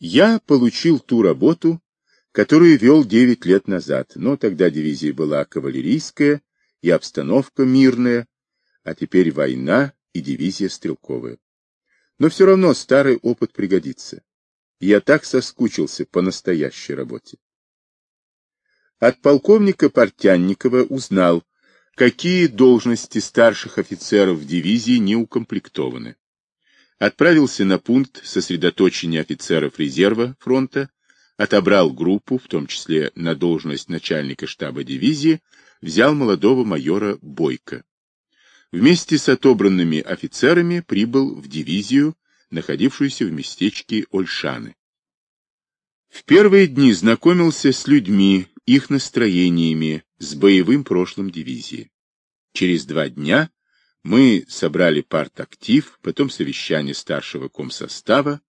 Я получил ту работу, которую вел 9 лет назад, но тогда дивизия была кавалерийская и обстановка мирная, а теперь война и дивизия стрелковая. Но все равно старый опыт пригодится. Я так соскучился по настоящей работе. От полковника Портянникова узнал, какие должности старших офицеров дивизии не укомплектованы. Отправился на пункт сосредоточения офицеров резерва фронта, отобрал группу, в том числе на должность начальника штаба дивизии, взял молодого майора Бойко. Вместе с отобранными офицерами прибыл в дивизию, находившуюся в местечке Ольшаны. В первые дни знакомился с людьми, их настроениями, с боевым прошлым дивизии. Через два дня мы собрали партактив, потом совещание старшего комсостава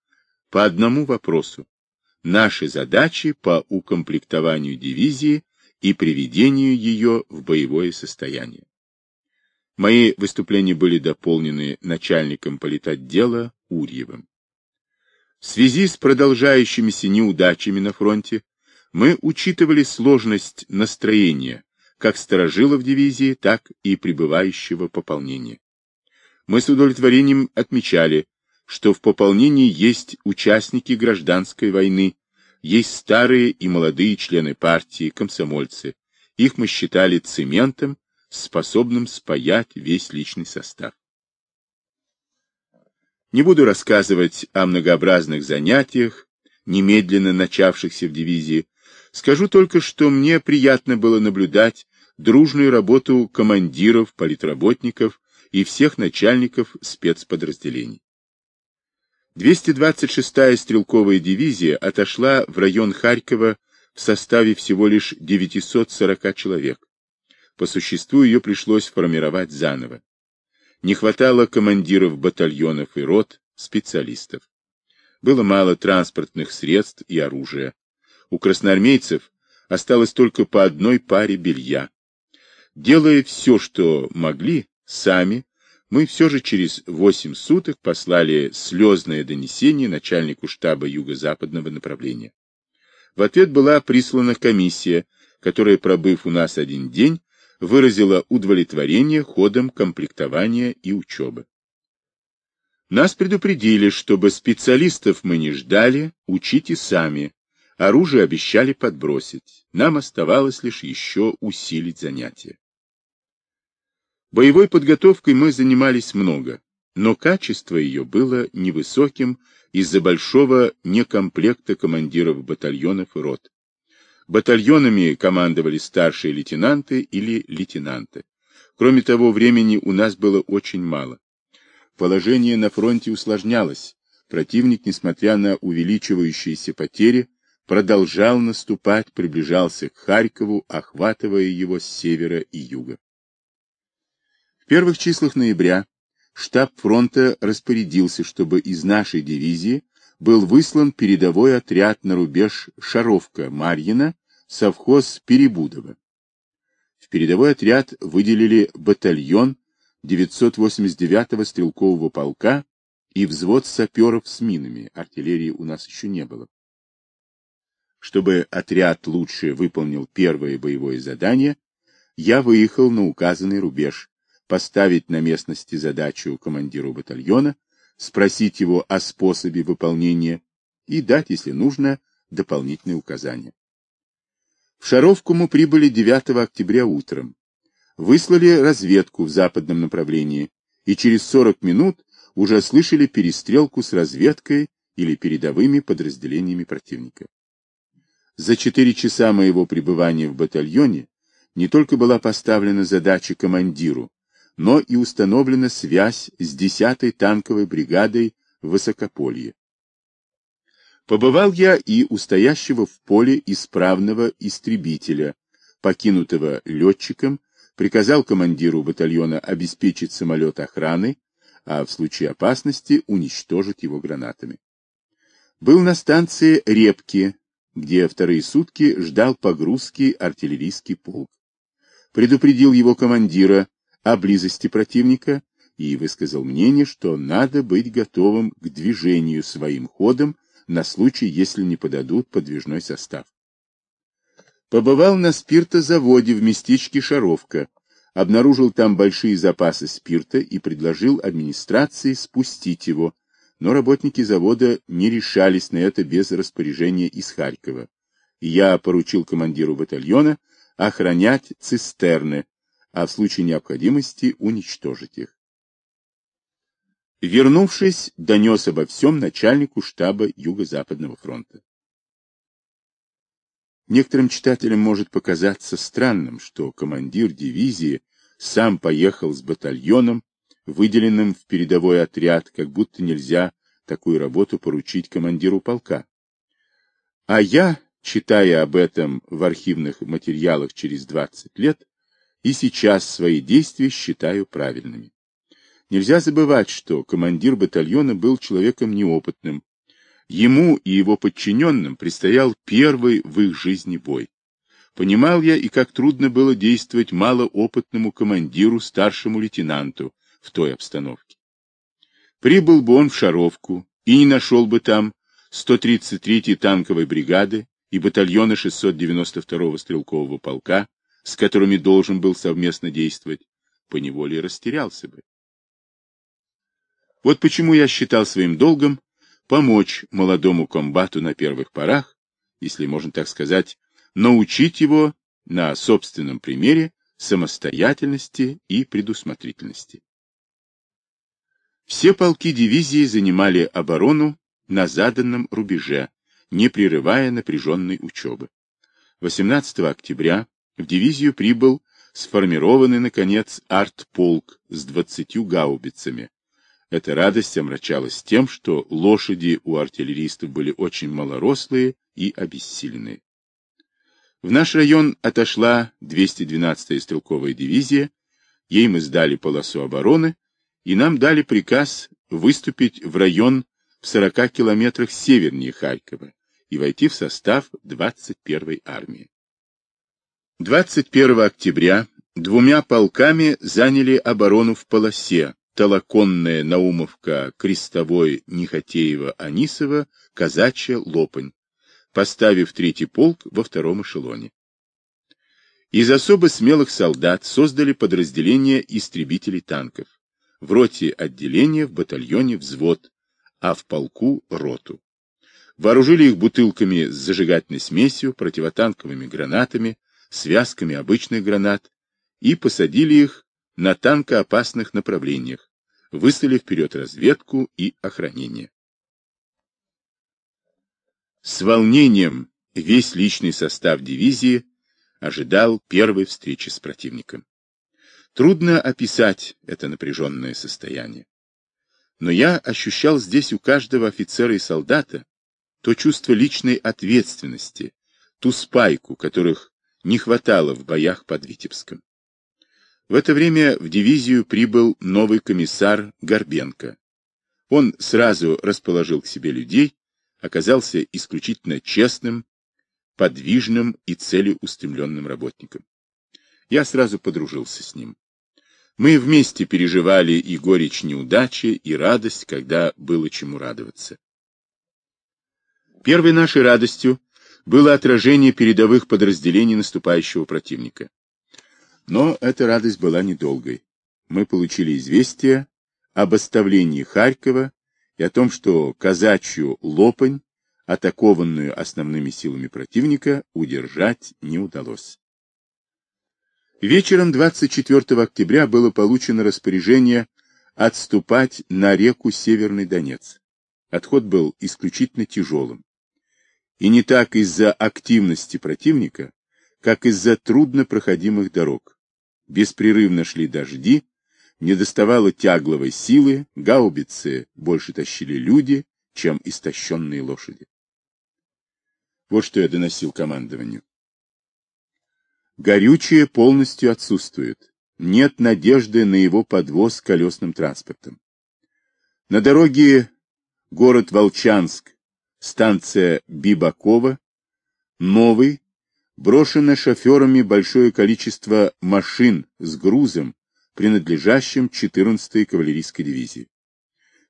по одному вопросу. Наши задачи по укомплектованию дивизии и приведению ее в боевое состояние. Мои выступления были дополнены начальником политотдела Урьевым. В связи с продолжающимися неудачами на фронте мы учитывали сложность настроения как сторожилов дивизии, так и прибывающего пополнения. Мы с удовлетворением отмечали, что в пополнении есть участники гражданской войны, есть старые и молодые члены партии, комсомольцы. Их мы считали цементом, способным спаять весь личный состав. Не буду рассказывать о многообразных занятиях, немедленно начавшихся в дивизии, скажу только, что мне приятно было наблюдать дружную работу командиров, политработников и всех начальников спецподразделений. 226-я стрелковая дивизия отошла в район Харькова в составе всего лишь 940 человек. По существу ее пришлось формировать заново. Не хватало командиров батальонов и рот, специалистов. Было мало транспортных средств и оружия. У красноармейцев осталось только по одной паре белья. Делая все, что могли, сами, мы все же через восемь суток послали слезное донесение начальнику штаба юго-западного направления. В ответ была прислана комиссия, которая, пробыв у нас один день, выразила удовлетворение ходом комплектования и учебы. Нас предупредили, чтобы специалистов мы не ждали, учите сами. Оружие обещали подбросить. Нам оставалось лишь еще усилить занятия. Боевой подготовкой мы занимались много, но качество ее было невысоким из-за большого некомплекта командиров батальонов и рот. Батальонами командовали старшие лейтенанты или лейтенанты. Кроме того, времени у нас было очень мало. Положение на фронте усложнялось. Противник, несмотря на увеличивающиеся потери, продолжал наступать, приближался к Харькову, охватывая его с севера и юга первых числах ноября штаб фронта распорядился, чтобы из нашей дивизии был выслан передовой отряд на рубеж Шаровка-Марьина, совхоз Перебудово. В передовой отряд выделили батальон 989-го стрелкового полка и взвод саперов с минами, артиллерии у нас еще не было. Чтобы отряд лучше выполнил первое боевое задание, я выехал на указанный рубеж, поставить на местности задачу командиру батальона, спросить его о способе выполнения и дать, если нужно, дополнительные указания. В Шаровку мы прибыли 9 октября утром. Выслали разведку в западном направлении и через 40 минут уже слышали перестрелку с разведкой или передовыми подразделениями противника. За четыре часа моего пребывания в батальоне не только была поставлена задача командиру но и установлена связь с 10-й танковой бригадой Высокополье. Побывал я и у стоящего в поле исправного истребителя, покинутого летчиком, приказал командиру батальона обеспечить самолет охраны, а в случае опасности уничтожить его гранатами. Был на станции Репки, где вторые сутки ждал погрузки артиллерийский полк. Предупредил его командира о близости противника и высказал мнение, что надо быть готовым к движению своим ходом на случай, если не подадут подвижной состав. Побывал на спиртозаводе в местечке Шаровка, обнаружил там большие запасы спирта и предложил администрации спустить его, но работники завода не решались на это без распоряжения из Харькова. Я поручил командиру батальона охранять цистерны, а в случае необходимости уничтожить их. Вернувшись, донес обо всем начальнику штаба Юго-Западного фронта. Некоторым читателям может показаться странным, что командир дивизии сам поехал с батальоном, выделенным в передовой отряд, как будто нельзя такую работу поручить командиру полка. А я, читая об этом в архивных материалах через 20 лет, и сейчас свои действия считаю правильными. Нельзя забывать, что командир батальона был человеком неопытным. Ему и его подчиненным предстоял первый в их жизни бой. Понимал я и как трудно было действовать малоопытному командиру, старшему лейтенанту в той обстановке. Прибыл бы он в Шаровку и не нашел бы там 133-й танковой бригады и батальона 692-го стрелкового полка, с которыми должен был совместно действовать, поневоле растерялся бы. Вот почему я считал своим долгом помочь молодому комбату на первых порах, если можно так сказать, научить его на собственном примере самостоятельности и предусмотрительности. Все полки дивизии занимали оборону на заданном рубеже, не прерывая напряженной учебы. 18 октября в дивизию прибыл сформированный, наконец, артполк с 20 гаубицами. Эта радость омрачалась тем, что лошади у артиллеристов были очень малорослые и обессиленные. В наш район отошла 212-я стрелковая дивизия, ей мы сдали полосу обороны, и нам дали приказ выступить в район в 40 километрах севернее Харькова и войти в состав 21-й армии. 21 октября двумя полками заняли оборону в полосе Толоконная Наумовка, Крестовой, Нехотеева, Анисова, Казачья, Лопань, поставив третий полк во втором эшелоне. Из особо смелых солдат создали подразделение истребителей танков. В роте отделение, в батальоне взвод, а в полку роту. Вооружили их бутылками с зажигательной смесью, противотанковыми гранатами, связками обычных гранат и посадили их на танкоопасных направлениях, выслали вперед разведку и охранение. С волнением весь личный состав дивизии ожидал первой встречи с противником. Трудно описать это напряженное состояние. Но я ощущал здесь у каждого офицера и солдата то чувство личной ответственности, ту спайку, которых не хватало в боях под Витебском. В это время в дивизию прибыл новый комиссар Горбенко. Он сразу расположил к себе людей, оказался исключительно честным, подвижным и целеустремленным работником. Я сразу подружился с ним. Мы вместе переживали и горечь неудачи, и радость, когда было чему радоваться. Первой нашей радостью было отражение передовых подразделений наступающего противника. Но эта радость была недолгой. Мы получили известие об оставлении Харькова и о том, что казачью Лопань, атакованную основными силами противника, удержать не удалось. Вечером 24 октября было получено распоряжение отступать на реку Северный Донец. Отход был исключительно тяжелым. И не так из-за активности противника, как из-за труднопроходимых дорог. Беспрерывно шли дожди, не доставало тягловой силы, гаубицы больше тащили люди, чем истощенные лошади. Вот что я доносил командованию. Горючее полностью отсутствует. Нет надежды на его подвоз колесным транспортом. На дороге город Волчанск, станция Бибакова, новый, брошено шоферами большое количество машин с грузом, принадлежащим 14-й кавалерийской дивизии.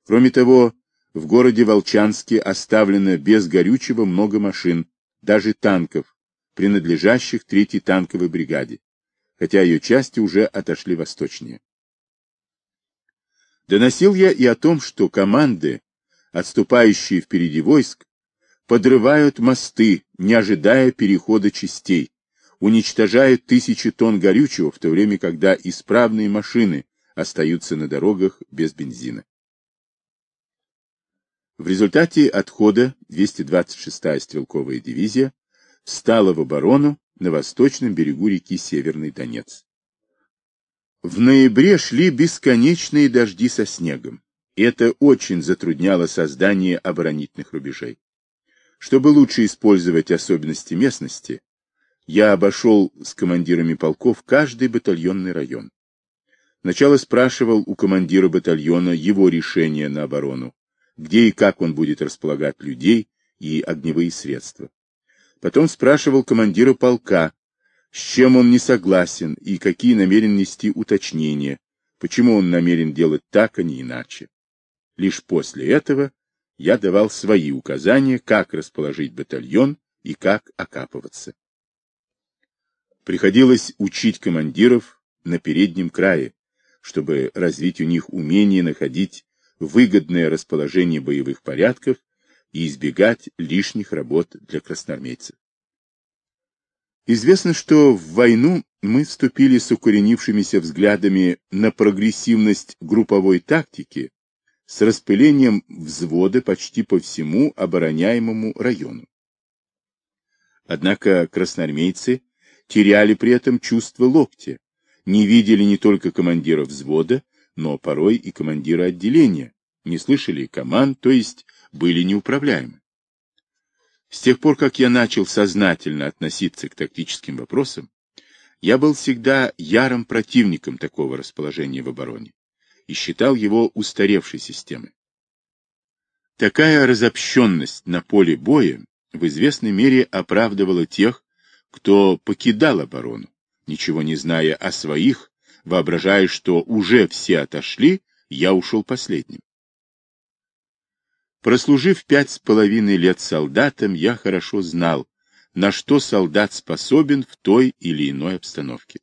Кроме того, В городе Волчанске оставлено без горючего много машин, даже танков, принадлежащих третьей танковой бригаде, хотя ее части уже отошли восточнее. Доносил я и о том, что команды, отступающие впереди войск, подрывают мосты, не ожидая перехода частей, уничтожают тысячи тонн горючего, в то время, когда исправные машины остаются на дорогах без бензина. В результате отхода 226-я стрелковая дивизия встала в оборону на восточном берегу реки Северный Донец. В ноябре шли бесконечные дожди со снегом. Это очень затрудняло создание оборонительных рубежей. Чтобы лучше использовать особенности местности, я обошел с командирами полков каждый батальонный район. Сначала спрашивал у командира батальона его решение на оборону, где и как он будет располагать людей и огневые средства. Потом спрашивал командира полка, с чем он не согласен и какие намерен нести уточнения, почему он намерен делать так, а не иначе. Лишь после этого я давал свои указания, как расположить батальон и как окапываться. Приходилось учить командиров на переднем крае, чтобы развить у них умение находить выгодное расположение боевых порядков и избегать лишних работ для красноармейцев. Известно, что в войну мы вступили с укоренившимися взглядами на прогрессивность групповой тактики с распылением взвода почти по всему обороняемому району. Однако красноармейцы теряли при этом чувство локтя, не видели не только командира взвода, но порой и командира отделения, не слышали команд, то есть были неуправляемы. С тех пор, как я начал сознательно относиться к тактическим вопросам, я был всегда ярым противником такого расположения в обороне и считал его устаревшей системой. Такая разобщенность на поле боя в известной мере оправдывала тех, кто покидал оборону, ничего не зная о своих, воображая, что уже все отошли, я ушел последним. Прослужив пять с половиной лет солдатом, я хорошо знал, на что солдат способен в той или иной обстановке.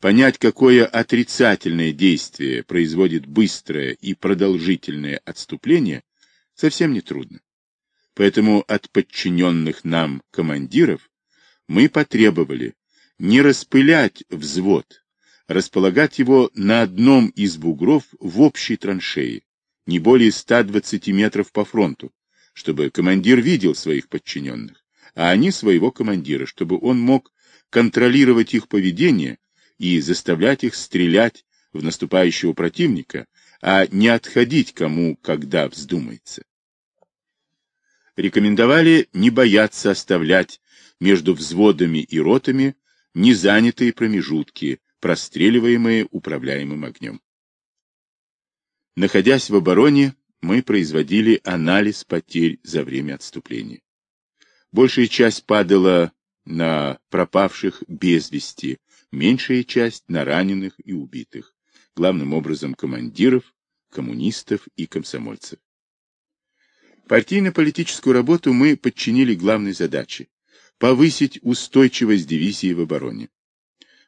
Понять, какое отрицательное действие производит быстрое и продолжительное отступление, совсем не трудно. Поэтому от подчиненных нам командиров мы потребовали не распылять взвод, располагать его на одном из бугров в общей траншеи, не более 120 метров по фронту, чтобы командир видел своих подчиненных, а они своего командира, чтобы он мог контролировать их поведение и заставлять их стрелять в наступающего противника, а не отходить кому, когда вздумается. Рекомендовали не бояться оставлять между взводами и ротами незанятые промежутки, простреливаемые управляемым огнем. Находясь в обороне, мы производили анализ потерь за время отступления. Большая часть падала на пропавших без вести, меньшая часть на раненых и убитых, главным образом командиров, коммунистов и комсомольцев. Партийно-политическую работу мы подчинили главной задаче – повысить устойчивость дивизии в обороне.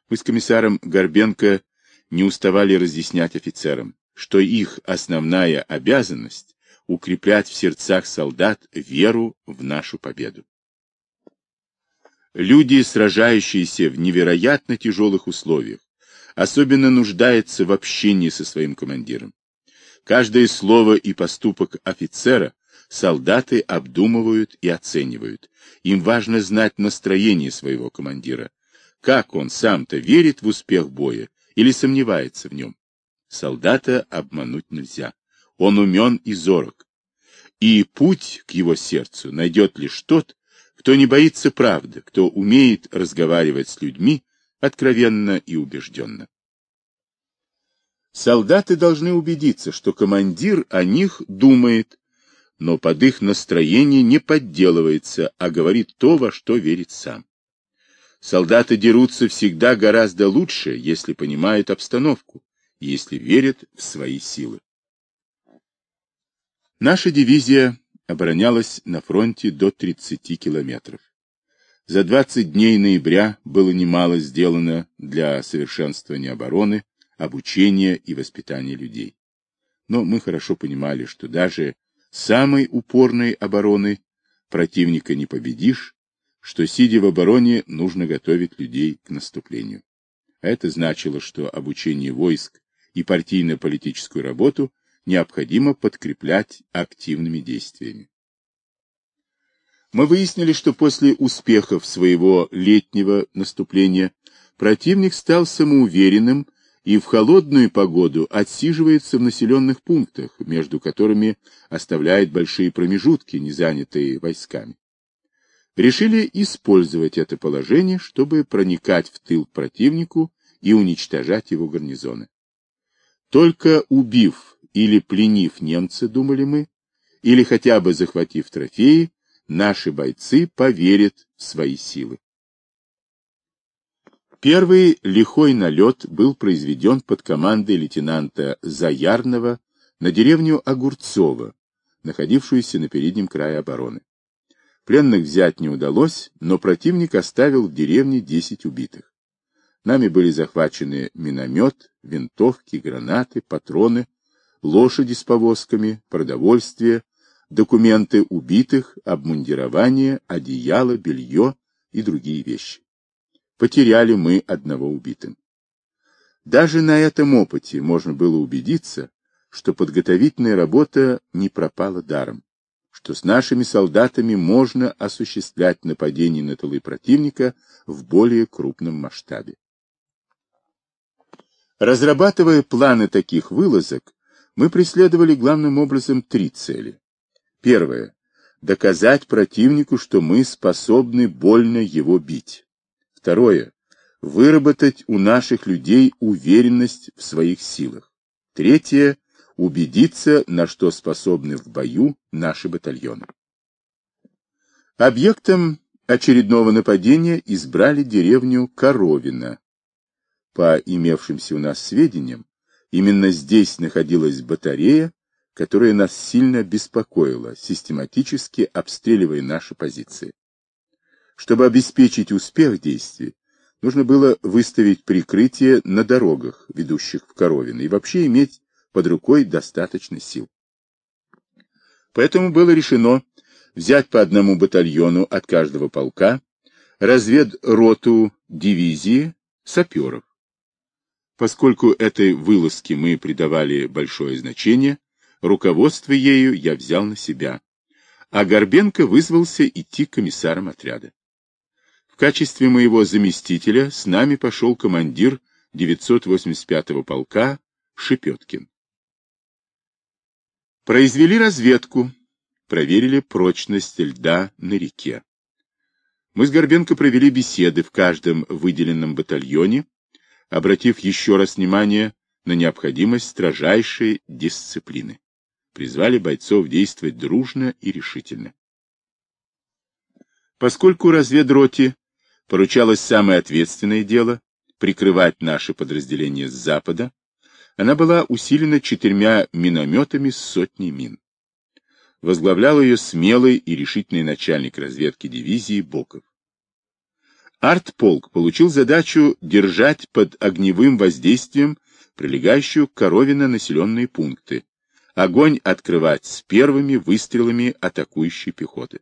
Мы с комиссаром Горбенко не уставали разъяснять офицерам, что их основная обязанность — укреплять в сердцах солдат веру в нашу победу. Люди, сражающиеся в невероятно тяжелых условиях, особенно нуждаются в общении со своим командиром. Каждое слово и поступок офицера солдаты обдумывают и оценивают. Им важно знать настроение своего командира, как он сам-то верит в успех боя или сомневается в нем. Солдата обмануть нельзя. Он умен и зорок. И путь к его сердцу найдет лишь тот, кто не боится правды, кто умеет разговаривать с людьми откровенно и убежденно. Солдаты должны убедиться, что командир о них думает, но под их настроение не подделывается, а говорит то, во что верит сам. Солдаты дерутся всегда гораздо лучше, если понимают обстановку, если верят в свои силы. Наша дивизия оборонялась на фронте до 30 километров. За 20 дней ноября было немало сделано для совершенствования обороны, обучения и воспитания людей. Но мы хорошо понимали, что даже самой упорной обороны противника не победишь, что, сидя в обороне, нужно готовить людей к наступлению. А это значило, что обучение войск и партийно-политическую работу необходимо подкреплять активными действиями. Мы выяснили, что после успехов своего летнего наступления противник стал самоуверенным и в холодную погоду отсиживается в населенных пунктах, между которыми оставляет большие промежутки, не занятые войсками. Решили использовать это положение, чтобы проникать в тыл противнику и уничтожать его гарнизоны. Только убив или пленив немца, думали мы, или хотя бы захватив трофеи, наши бойцы поверят в свои силы. Первый лихой налет был произведен под командой лейтенанта Заярного на деревню Огурцово, находившуюся на переднем крае обороны. Пленных взять не удалось, но противник оставил в деревне 10 убитых. Нами были захвачены миномет, винтовки, гранаты, патроны, лошади с повозками, продовольствие, документы убитых, обмундирование, одеяло, белье и другие вещи. Потеряли мы одного убитым. Даже на этом опыте можно было убедиться, что подготовительная работа не пропала даром, что с нашими солдатами можно осуществлять нападение на тылы противника в более крупном масштабе. Разрабатывая планы таких вылазок, мы преследовали главным образом три цели. Первое. Доказать противнику, что мы способны больно его бить. Второе. Выработать у наших людей уверенность в своих силах. Третье. Убедиться, на что способны в бою наши батальоны. Объектом очередного нападения избрали деревню Коровина. По имевшимся у нас сведениям, именно здесь находилась батарея, которая нас сильно беспокоила, систематически обстреливая наши позиции. Чтобы обеспечить успех действий, нужно было выставить прикрытие на дорогах, ведущих в Коровино, и вообще иметь под рукой достаточно сил. Поэтому было решено взять по одному батальону от каждого полка, разведроту дивизии саперов. Поскольку этой вылазке мы придавали большое значение, Руководство ею я взял на себя, а Горбенко вызвался идти комиссаром отряда. В качестве моего заместителя с нами пошел командир 985-го полка Шепеткин. Произвели разведку, проверили прочность льда на реке. Мы с Горбенко провели беседы в каждом выделенном батальоне, обратив еще раз внимание на необходимость строжайшей дисциплины призвали бойцов действовать дружно и решительно. Поскольку разведроте поручалось самое ответственное дело — прикрывать наши подразделения с запада, она была усилена четырьмя минометами с сотней мин. Возглавлял ее смелый и решительный начальник разведки дивизии Боков. Артполк получил задачу держать под огневым воздействием прилегающую к Коровино населенные пункты, огонь открывать с первыми выстрелами атакующей пехоты.